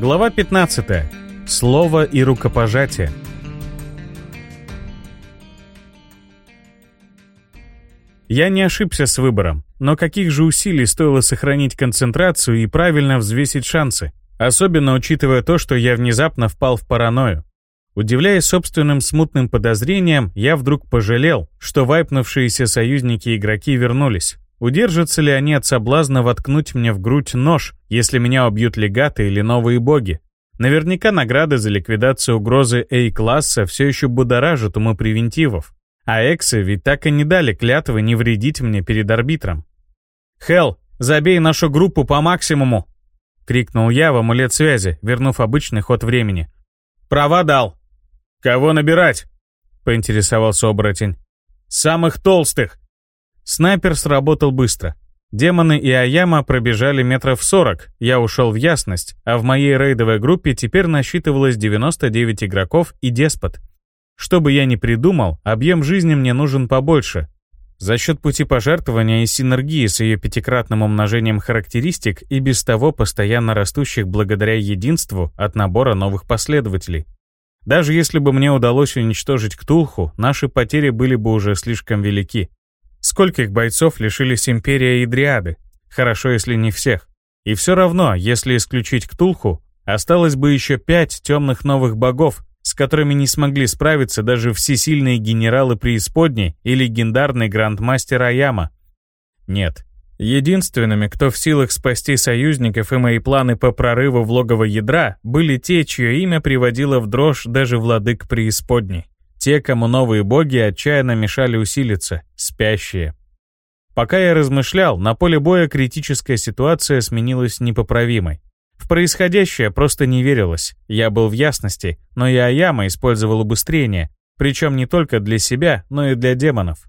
Глава 15. Слово и рукопожатие. Я не ошибся с выбором, но каких же усилий стоило сохранить концентрацию и правильно взвесить шансы, особенно учитывая то, что я внезапно впал в паранойю. Удивляясь собственным смутным подозрениям, я вдруг пожалел, что вайпнувшиеся союзники-игроки вернулись. Удержатся ли они от соблазна воткнуть мне в грудь нож, если меня убьют легаты или новые боги? Наверняка награды за ликвидацию угрозы A-класса все еще будоражат умы превентивов. А эксы ведь так и не дали клятвы не вредить мне перед арбитром. «Хелл, забей нашу группу по максимуму!» — крикнул я в амулет связи, вернув обычный ход времени. «Права дал!» «Кого набирать?» — поинтересовался оборотень. «Самых толстых!» Снайпер сработал быстро. Демоны и Аяма пробежали метров 40, я ушел в ясность, а в моей рейдовой группе теперь насчитывалось 99 игроков и деспот. Что бы я ни придумал, объем жизни мне нужен побольше. За счет пути пожертвования и синергии с ее пятикратным умножением характеристик и без того постоянно растущих благодаря единству от набора новых последователей. Даже если бы мне удалось уничтожить Ктулху, наши потери были бы уже слишком велики. Скольких бойцов лишились Империя и Дриады? Хорошо, если не всех. И все равно, если исключить Ктулху, осталось бы еще пять темных новых богов, с которыми не смогли справиться даже всесильные генералы преисподней и легендарный грандмастер Аяма. Нет. Единственными, кто в силах спасти союзников и мои планы по прорыву в логово ядра, были те, чье имя приводило в дрожь даже владык преисподней. Те, кому новые боги отчаянно мешали усилиться, спящие. Пока я размышлял, на поле боя критическая ситуация сменилась непоправимой. В происходящее просто не верилось. Я был в ясности, но и Аяма использовал убыстрение, причем не только для себя, но и для демонов.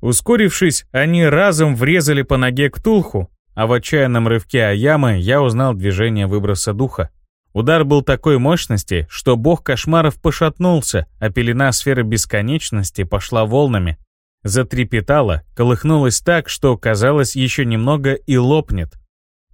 Ускорившись, они разом врезали по ноге к Тулху, а в отчаянном рывке Аямы я узнал движение выброса духа. Удар был такой мощности, что бог кошмаров пошатнулся, а пелена сферы бесконечности пошла волнами. Затрепетала, колыхнулась так, что, казалось, еще немного и лопнет.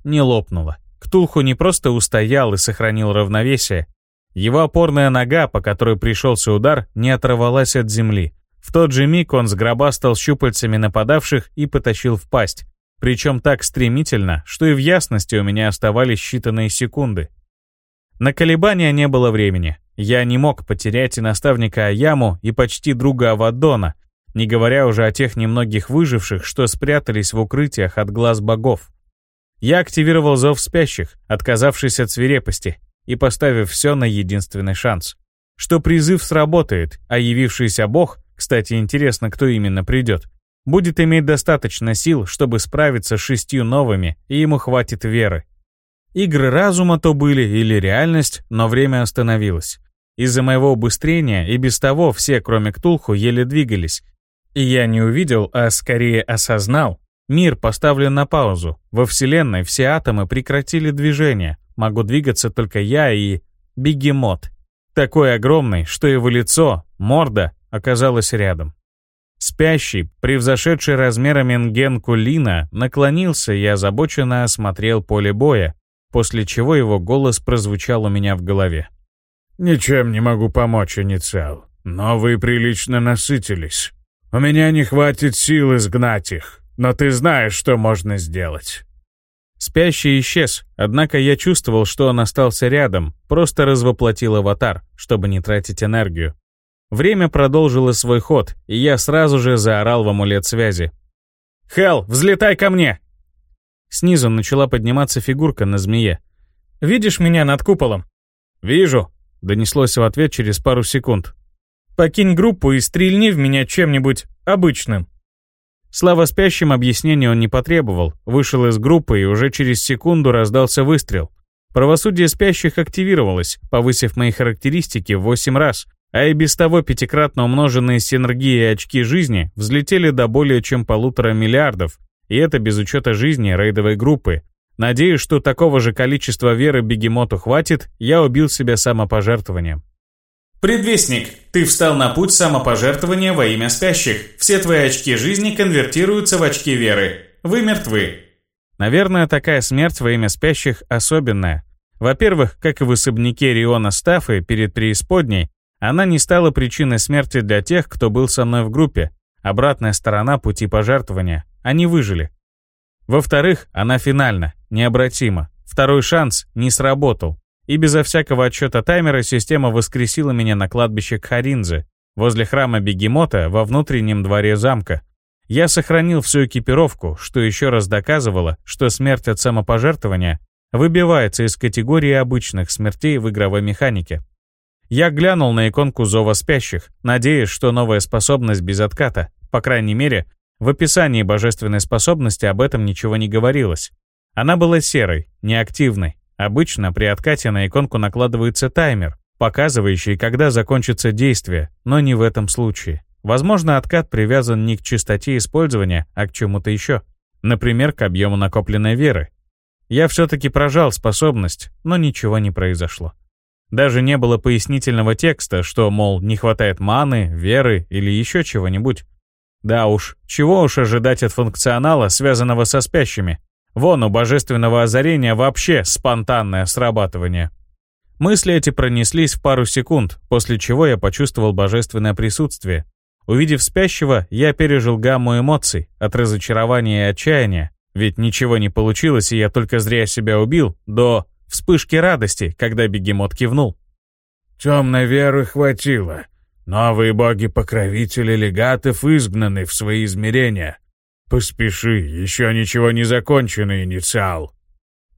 Не лопнула. Ктулху не просто устоял и сохранил равновесие. Его опорная нога, по которой пришелся удар, не оторвалась от земли. В тот же миг он сгробастал щупальцами нападавших и потащил в пасть. Причем так стремительно, что и в ясности у меня оставались считанные секунды. На колебания не было времени. Я не мог потерять и наставника Аяму, и почти друга Авадона, не говоря уже о тех немногих выживших, что спрятались в укрытиях от глаз богов. Я активировал зов спящих, отказавшись от свирепости, и поставив все на единственный шанс. Что призыв сработает, а явившийся бог, кстати, интересно, кто именно придет, будет иметь достаточно сил, чтобы справиться с шестью новыми, и ему хватит веры. Игры разума то были или реальность, но время остановилось. Из-за моего убыстрения и без того все, кроме Ктулху, еле двигались. И я не увидел, а скорее осознал, Мир поставлен на паузу. Во Вселенной все атомы прекратили движение. Могу двигаться только я и... Бегемот. Такой огромный, что его лицо, морда, оказалось рядом. Спящий, превзошедший размерами Нгенку Лина, наклонился и озабоченно осмотрел поле боя, после чего его голос прозвучал у меня в голове. «Ничем не могу помочь, инициал, но вы прилично насытились. У меня не хватит сил изгнать их. Но ты знаешь, что можно сделать». Спящий исчез, однако я чувствовал, что он остался рядом, просто развоплотил аватар, чтобы не тратить энергию. Время продолжило свой ход, и я сразу же заорал в амулет связи. «Хелл, взлетай ко мне!» Снизу начала подниматься фигурка на змее. «Видишь меня над куполом?» «Вижу», — донеслось в ответ через пару секунд. «Покинь группу и стрельни в меня чем-нибудь обычным». Слава спящим объяснения он не потребовал, вышел из группы и уже через секунду раздался выстрел. Правосудие спящих активировалось, повысив мои характеристики в 8 раз, а и без того пятикратно умноженные синергии и очки жизни взлетели до более чем полутора миллиардов, и это без учета жизни рейдовой группы. Надеюсь, что такого же количества веры бегемоту хватит, я убил себя самопожертвованием. Предвестник, ты встал на путь самопожертвования во имя спящих. Все твои очки жизни конвертируются в очки веры. Вы мертвы. Наверное, такая смерть во имя спящих особенная. Во-первых, как и в особняке Риона Стаффы перед преисподней, она не стала причиной смерти для тех, кто был со мной в группе. Обратная сторона пути пожертвования. Они выжили. Во-вторых, она финальна, необратима. Второй шанс не сработал. И безо всякого отсчета таймера система воскресила меня на кладбище Кхаринзе, возле храма Бегемота во внутреннем дворе замка. Я сохранил всю экипировку, что еще раз доказывало, что смерть от самопожертвования выбивается из категории обычных смертей в игровой механике. Я глянул на иконку зова спящих, надеясь, что новая способность без отката, по крайней мере, в описании божественной способности об этом ничего не говорилось. Она была серой, неактивной. Обычно при откате на иконку накладывается таймер, показывающий, когда закончится действие, но не в этом случае. Возможно, откат привязан не к частоте использования, а к чему-то еще. Например, к объему накопленной веры. Я все-таки прожал способность, но ничего не произошло. Даже не было пояснительного текста, что, мол, не хватает маны, веры или еще чего-нибудь. Да уж, чего уж ожидать от функционала, связанного со спящими. Вон у божественного озарения вообще спонтанное срабатывание. Мысли эти пронеслись в пару секунд, после чего я почувствовал божественное присутствие. Увидев спящего, я пережил гамму эмоций, от разочарования и отчаяния, ведь ничего не получилось, и я только зря себя убил, до вспышки радости, когда бегемот кивнул. «Темной веры хватило. Новые боги-покровители легатов изгнаны в свои измерения. Поспеши, еще ничего не закончено, инициал».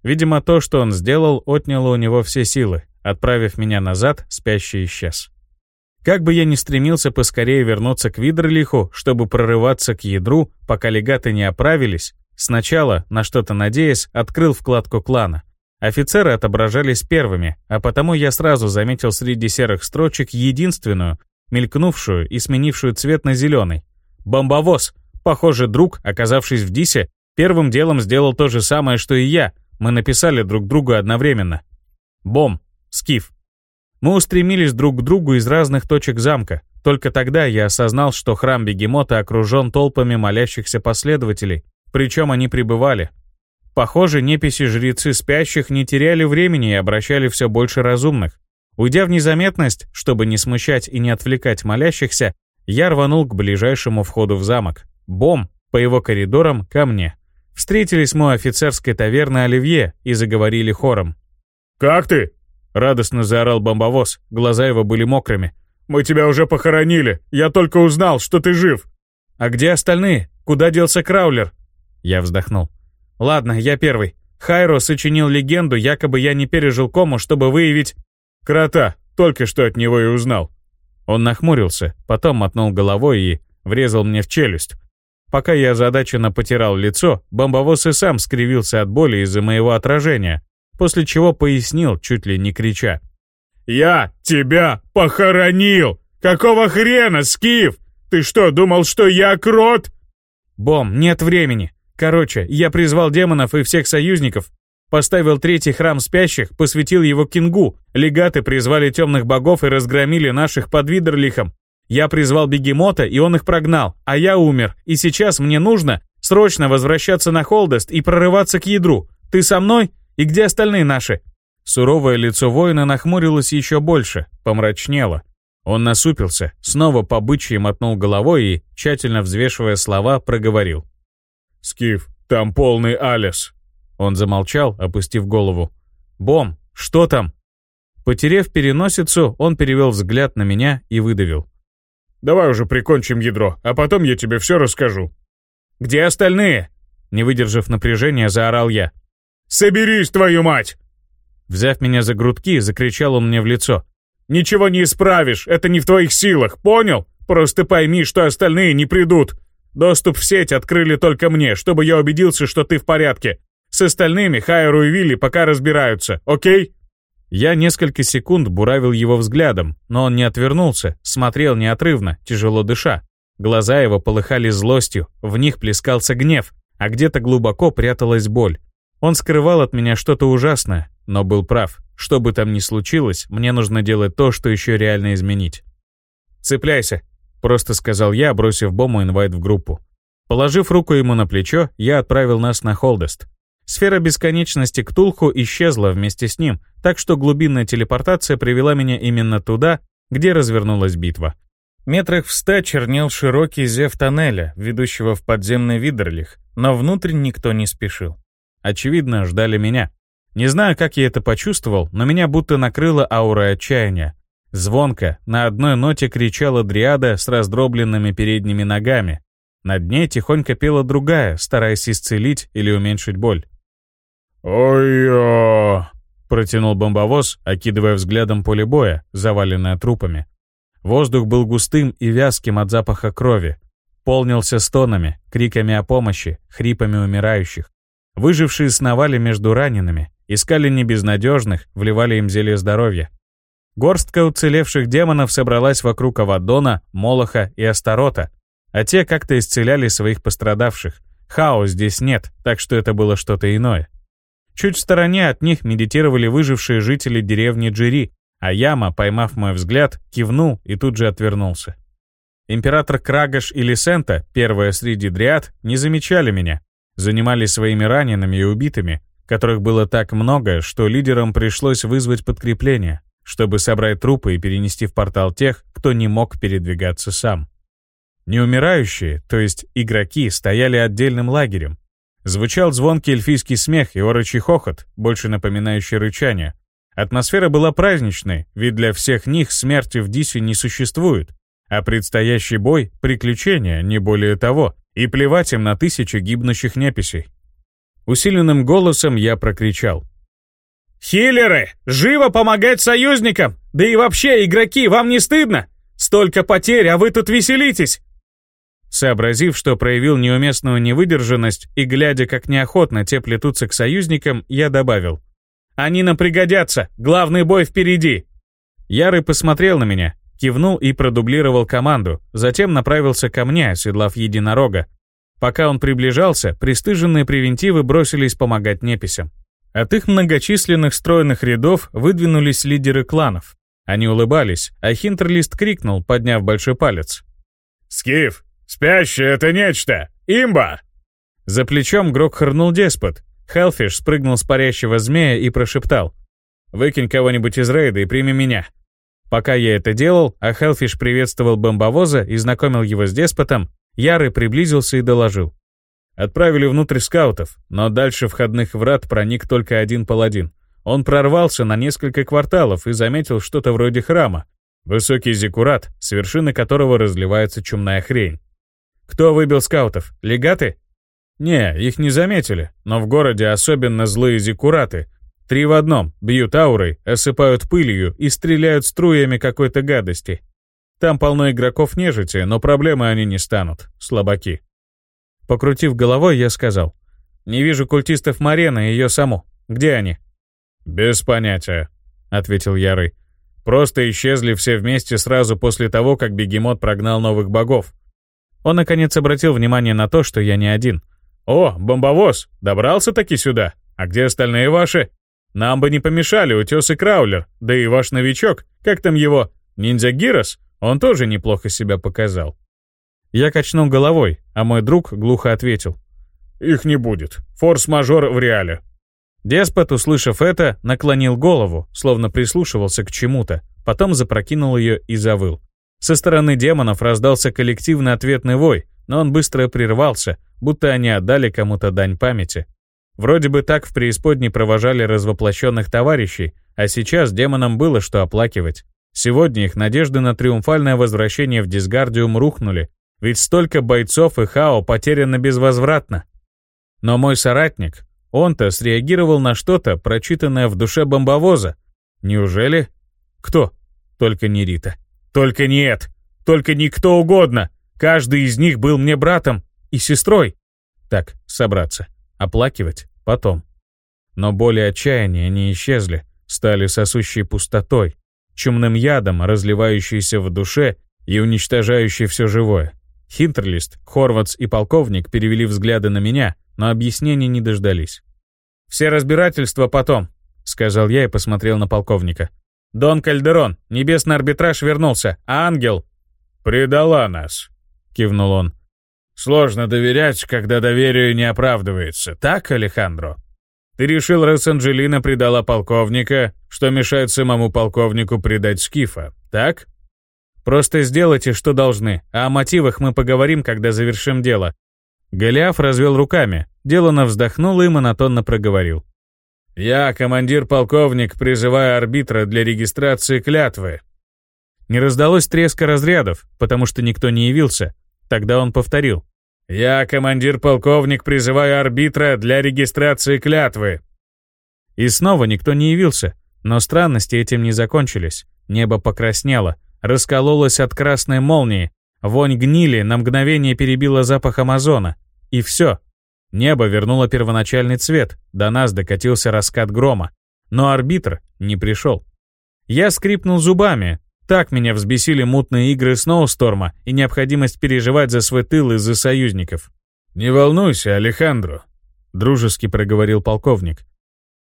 Видимо, то, что он сделал, отняло у него все силы. Отправив меня назад, спящий исчез. Как бы я ни стремился поскорее вернуться к Видерлиху, чтобы прорываться к ядру, пока легаты не оправились, сначала, на что-то надеясь, открыл вкладку клана. Офицеры отображались первыми, а потому я сразу заметил среди серых строчек единственную, мелькнувшую и сменившую цвет на зеленый. Бомбовоз. Похоже, друг, оказавшись в Дисе, первым делом сделал то же самое, что и я. Мы написали друг другу одновременно. Бом. Скиф. Мы устремились друг к другу из разных точек замка. Только тогда я осознал, что храм Бегемота окружен толпами молящихся последователей, причем они пребывали. Похоже, неписи-жрецы спящих не теряли времени и обращали все больше разумных. Уйдя в незаметность, чтобы не смущать и не отвлекать молящихся, я рванул к ближайшему входу в замок. Бом, по его коридорам, ко мне. Встретились мы у офицерской таверны Оливье и заговорили хором. «Как ты?» — радостно заорал бомбовоз, глаза его были мокрыми. «Мы тебя уже похоронили, я только узнал, что ты жив». «А где остальные? Куда делся Краулер?» Я вздохнул. «Ладно, я первый. Хайро сочинил легенду, якобы я не пережил кому, чтобы выявить Крота, только что от него и узнал. Он нахмурился, потом мотнул головой и врезал мне в челюсть. Пока я озадаченно потирал лицо, бомбовоз и сам скривился от боли из-за моего отражения, после чего пояснил, чуть ли не крича. «Я тебя похоронил! Какого хрена, Скиф? Ты что, думал, что я крот?» «Бом, нет времени. Короче, я призвал демонов и всех союзников, Поставил третий храм спящих, посвятил его Кингу. Легаты призвали темных богов и разгромили наших под Видерлихом. Я призвал бегемота, и он их прогнал, а я умер. И сейчас мне нужно срочно возвращаться на Холдест и прорываться к ядру. Ты со мной? И где остальные наши?» Суровое лицо воина нахмурилось еще больше, помрачнело. Он насупился, снова по бычьи мотнул головой и, тщательно взвешивая слова, проговорил. «Скиф, там полный Алис. Он замолчал, опустив голову. «Бом, что там?» Потерев переносицу, он перевел взгляд на меня и выдавил. «Давай уже прикончим ядро, а потом я тебе все расскажу». «Где остальные?» Не выдержав напряжения, заорал я. «Соберись, твою мать!» Взяв меня за грудки, закричал он мне в лицо. «Ничего не исправишь, это не в твоих силах, понял? Просто пойми, что остальные не придут. Доступ в сеть открыли только мне, чтобы я убедился, что ты в порядке. С остальными Хайру и Вилли пока разбираются, окей?» Я несколько секунд буравил его взглядом, но он не отвернулся, смотрел неотрывно, тяжело дыша. Глаза его полыхали злостью, в них плескался гнев, а где-то глубоко пряталась боль. Он скрывал от меня что-то ужасное, но был прав. Что бы там ни случилось, мне нужно делать то, что еще реально изменить. «Цепляйся», — просто сказал я, бросив бомбу инвайт в группу. Положив руку ему на плечо, я отправил нас на Холдест. Сфера бесконечности Ктулху исчезла вместе с ним, так что глубинная телепортация привела меня именно туда, где развернулась битва. Метрах в ста чернел широкий зев тоннеля, ведущего в подземный Видерлих, но внутрь никто не спешил. Очевидно, ждали меня. Не знаю, как я это почувствовал, но меня будто накрыла аура отчаяния. Звонко, на одной ноте кричала дриада с раздробленными передними ногами. Над ней тихонько пела другая, стараясь исцелить или уменьшить боль. «Ой-ё!» — протянул бомбовоз, окидывая взглядом поле боя, заваленное трупами. Воздух был густым и вязким от запаха крови. Полнился стонами, криками о помощи, хрипами умирающих. Выжившие сновали между ранеными, искали небезнадежных, вливали им зелье здоровья. Горстка уцелевших демонов собралась вокруг Авадона, Молоха и Астарота, а те как-то исцеляли своих пострадавших. Хао здесь нет, так что это было что-то иное. Чуть в стороне от них медитировали выжившие жители деревни Джири, а Яма, поймав мой взгляд, кивнул и тут же отвернулся. Император Крагаш и Лисента, первая среди дриад, не замечали меня. Занимались своими ранеными и убитыми, которых было так много, что лидерам пришлось вызвать подкрепление, чтобы собрать трупы и перенести в портал тех, кто не мог передвигаться сам. Неумирающие, то есть игроки, стояли отдельным лагерем, Звучал звонкий эльфийский смех и орочий хохот, больше напоминающий рычание. Атмосфера была праздничной, ведь для всех них смерти в Дисе не существует, а предстоящий бой — приключение, не более того, и плевать им на тысячи гибнущих неписей. Усиленным голосом я прокричал. «Хиллеры! Живо помогать союзникам! Да и вообще, игроки, вам не стыдно? Столько потерь, а вы тут веселитесь! Сообразив, что проявил неуместную невыдержанность и глядя, как неохотно те плетутся к союзникам, я добавил. «Они нам пригодятся! Главный бой впереди!» Ярый посмотрел на меня, кивнул и продублировал команду, затем направился ко мне, оседлав единорога. Пока он приближался, пристыженные превентивы бросились помогать неписям. От их многочисленных стройных рядов выдвинулись лидеры кланов. Они улыбались, а Хинтерлист крикнул, подняв большой палец. «Скиф, «Спящий — это нечто! Имба!» За плечом грохнул деспот. Хелфиш спрыгнул с парящего змея и прошептал. «Выкинь кого-нибудь из рейда и прими меня». Пока я это делал, а Хелфиш приветствовал бомбовоза и знакомил его с деспотом, Ярый приблизился и доложил. Отправили внутрь скаутов, но дальше входных врат проник только один паладин. Он прорвался на несколько кварталов и заметил что-то вроде храма. Высокий зиккурат, с вершины которого разливается чумная хрень. Кто выбил скаутов? Легаты? Не, их не заметили, но в городе особенно злые зиккураты. Три в одном, бьют аурой, осыпают пылью и стреляют струями какой-то гадости. Там полно игроков нежити, но проблемы они не станут, слабаки. Покрутив головой, я сказал. «Не вижу культистов Марены и ее саму. Где они?» «Без понятия», — ответил Ярый. «Просто исчезли все вместе сразу после того, как бегемот прогнал новых богов. Он, наконец, обратил внимание на то, что я не один. «О, бомбовоз! Добрался-таки сюда! А где остальные ваши? Нам бы не помешали утес и краулер, да и ваш новичок, как там его, ниндзя Гирос, он тоже неплохо себя показал». Я качнул головой, а мой друг глухо ответил. «Их не будет. Форс-мажор в реале». Деспот, услышав это, наклонил голову, словно прислушивался к чему-то, потом запрокинул ее и завыл. Со стороны демонов раздался коллективный ответный вой, но он быстро прервался, будто они отдали кому-то дань памяти. Вроде бы так в преисподней провожали развоплощенных товарищей, а сейчас демонам было что оплакивать. Сегодня их надежды на триумфальное возвращение в Дисгардиум рухнули, ведь столько бойцов и Хао потеряно безвозвратно. Но мой соратник, он-то среагировал на что-то, прочитанное в душе бомбовоза. Неужели? Кто? Только не Рита. Только нет. Только никто угодно. Каждый из них был мне братом и сестрой. Так, собраться. Оплакивать потом. Но боли отчаяния не исчезли, стали сосущей пустотой, чумным ядом, разливающейся в душе и уничтожающей все живое. Хинтерлист, Хорватс и полковник перевели взгляды на меня, но объяснений не дождались. «Все разбирательства потом», — сказал я и посмотрел на полковника. Дон Кальдерон, небесный арбитраж вернулся, а ангел...» «Предала нас», — кивнул он. «Сложно доверять, когда доверие не оправдывается, так, Алехандро?» Ты решил, раз Анжелина предала полковника, что мешает самому полковнику предать Скифа, так? Просто сделайте, что должны, а о мотивах мы поговорим, когда завершим дело. Голиаф развел руками, делано вздохнул и монотонно проговорил. «Я, командир-полковник, призываю арбитра для регистрации клятвы». Не раздалось треска разрядов, потому что никто не явился. Тогда он повторил. «Я, командир-полковник, призываю арбитра для регистрации клятвы». И снова никто не явился, но странности этим не закончились. Небо покраснело, раскололось от красной молнии, вонь гнили на мгновение перебила запах Амазона. И все. Небо вернуло первоначальный цвет, до нас докатился раскат грома. Но арбитр не пришел. Я скрипнул зубами. Так меня взбесили мутные игры Сноусторма и необходимость переживать за свой тыл и за союзников. «Не волнуйся, Алехандро», — дружески проговорил полковник.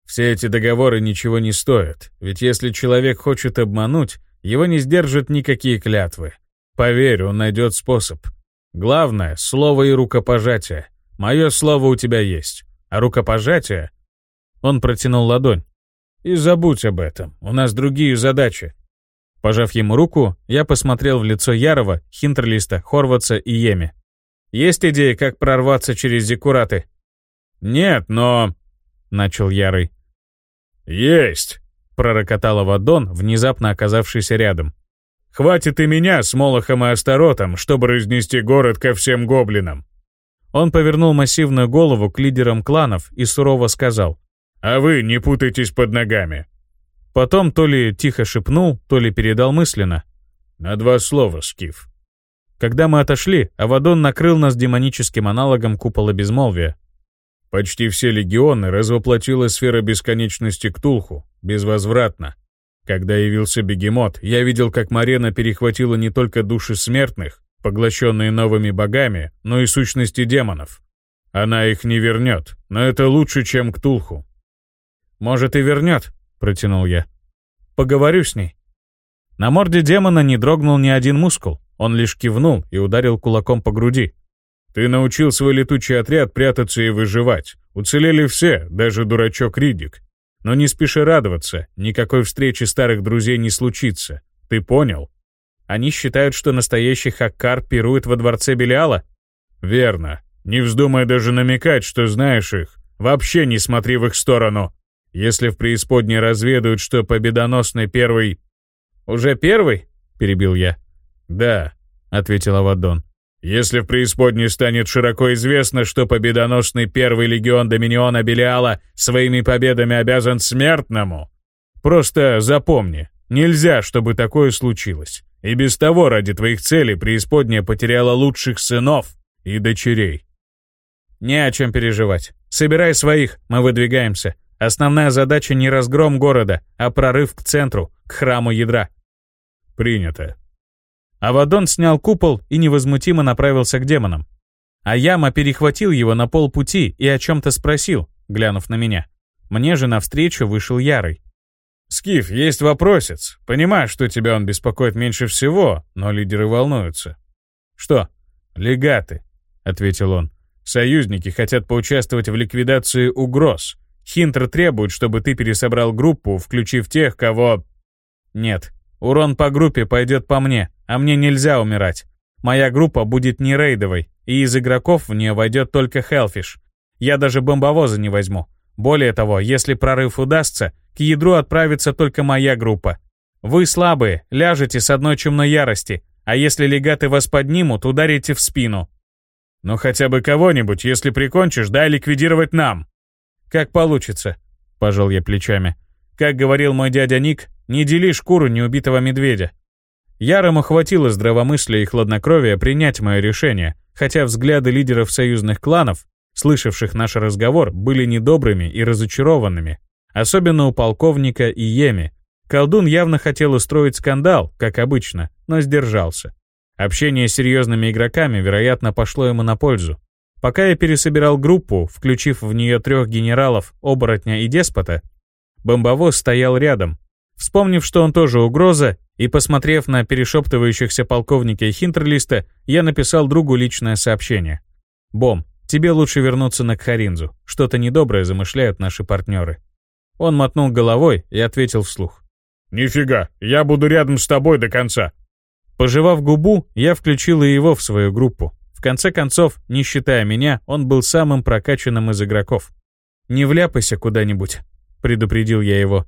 «Все эти договоры ничего не стоят, ведь если человек хочет обмануть, его не сдержат никакие клятвы. Поверь, он найдет способ. Главное — слово и рукопожатие. Мое слово у тебя есть. А рукопожатие...» Он протянул ладонь. «И забудь об этом, у нас другие задачи». Пожав ему руку, я посмотрел в лицо Ярова, Хинтерлиста, Хорватса и Еми. «Есть идеи, как прорваться через Зиккураты?» «Нет, но...» — начал Ярый. «Есть!» — пророкотал Авадон, внезапно оказавшийся рядом. «Хватит и меня с Молохом и Астаротом, чтобы разнести город ко всем гоблинам!» Он повернул массивную голову к лидерам кланов и сурово сказал. «А вы не путайтесь под ногами!» Потом то ли тихо шепнул, то ли передал мысленно. «На два слова, Скиф». Когда мы отошли, Авадон накрыл нас демоническим аналогом купола безмолвия, Почти все легионы развоплотила сфера бесконечности Ктулху, безвозвратно. Когда явился бегемот, я видел, как Марена перехватила не только души смертных, поглощенные новыми богами, но и сущности демонов. Она их не вернет, но это лучше, чем Ктулху. «Может, и вернет», — протянул я. «Поговорю с ней». На морде демона не дрогнул ни один мускул, он лишь кивнул и ударил кулаком по груди. Ты научил свой летучий отряд прятаться и выживать. Уцелели все, даже дурачок Ридик. Но не спеши радоваться, никакой встречи старых друзей не случится. Ты понял? Они считают, что настоящий Хаккар пирует во дворце Белиала? Верно. Не вздумай даже намекать, что знаешь их. Вообще не смотри в их сторону. Если в преисподней разведают, что победоносный первый... «Уже первый?» — перебил я. «Да», — ответил Авадон. Если в преисподней станет широко известно, что победоносный первый легион Доминиона Белиала своими победами обязан смертному, просто запомни, нельзя, чтобы такое случилось. И без того ради твоих целей преисподняя потеряла лучших сынов и дочерей. Не о чем переживать. Собирай своих, мы выдвигаемся. Основная задача не разгром города, а прорыв к центру, к храму ядра. Принято. Авадон снял купол и невозмутимо направился к демонам. А Яма перехватил его на полпути и о чем-то спросил, глянув на меня. Мне же навстречу вышел Ярый. «Скиф, есть вопросец. Понимаю, что тебя он беспокоит меньше всего, но лидеры волнуются». «Что?» «Легаты», — ответил он. «Союзники хотят поучаствовать в ликвидации угроз. Хинтер требует, чтобы ты пересобрал группу, включив тех, кого...» «Нет, урон по группе пойдет по мне, а мне нельзя умирать. Моя группа будет не рейдовой, и из игроков в нее войдет только Хелфиш. Я даже бомбовоза не возьму. Более того, если прорыв удастся, к ядру отправится только моя группа. Вы слабые, ляжете с одной чумной ярости, а если легаты вас поднимут, ударите в спину. Но хотя бы кого-нибудь, если прикончишь, дай ликвидировать нам. Как получится, пожал я плечами. Как говорил мой дядя Ник, не дели шкуру неубитого медведя. Ярому хватило здравомыслия и хладнокровия принять мое решение, хотя взгляды лидеров союзных кланов, слышавших наш разговор, были недобрыми и разочарованными, особенно у полковника Иеми. Колдун явно хотел устроить скандал, как обычно, но сдержался. Общение с серьезными игроками, вероятно, пошло ему на пользу. Пока я пересобирал группу, включив в нее трех генералов, оборотня и деспота, бомбовоз стоял рядом. Вспомнив, что он тоже угроза, и, посмотрев на перешептывающихся полковника и Хинтерлиста, я написал другу личное сообщение. «Бом, Тебе лучше вернуться на Кхаринзу. Что-то недоброе замышляют наши партнеры». Он мотнул головой и ответил вслух. «Нифига, я буду рядом с тобой до конца». Пожевав губу, я включил и его в свою группу. В конце концов, не считая меня, он был самым прокачанным из игроков. «Не вляпайся куда-нибудь», — предупредил я его.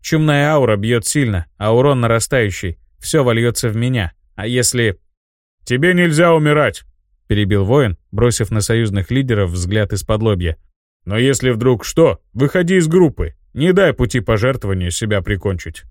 «Чумная аура бьет сильно, а урон нарастающий. Все вольется в меня. А если...» «Тебе нельзя умирать», — перебил воин, бросив на союзных лидеров взгляд из-под лобья. «Но если вдруг что, выходи из группы. Не дай пути пожертвования себя прикончить».